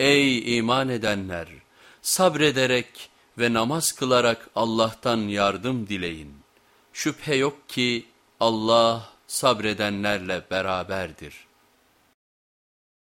Ey iman edenler! Sabrederek ve namaz kılarak Allah'tan yardım dileyin. Şüphe yok ki Allah sabredenlerle beraberdir.''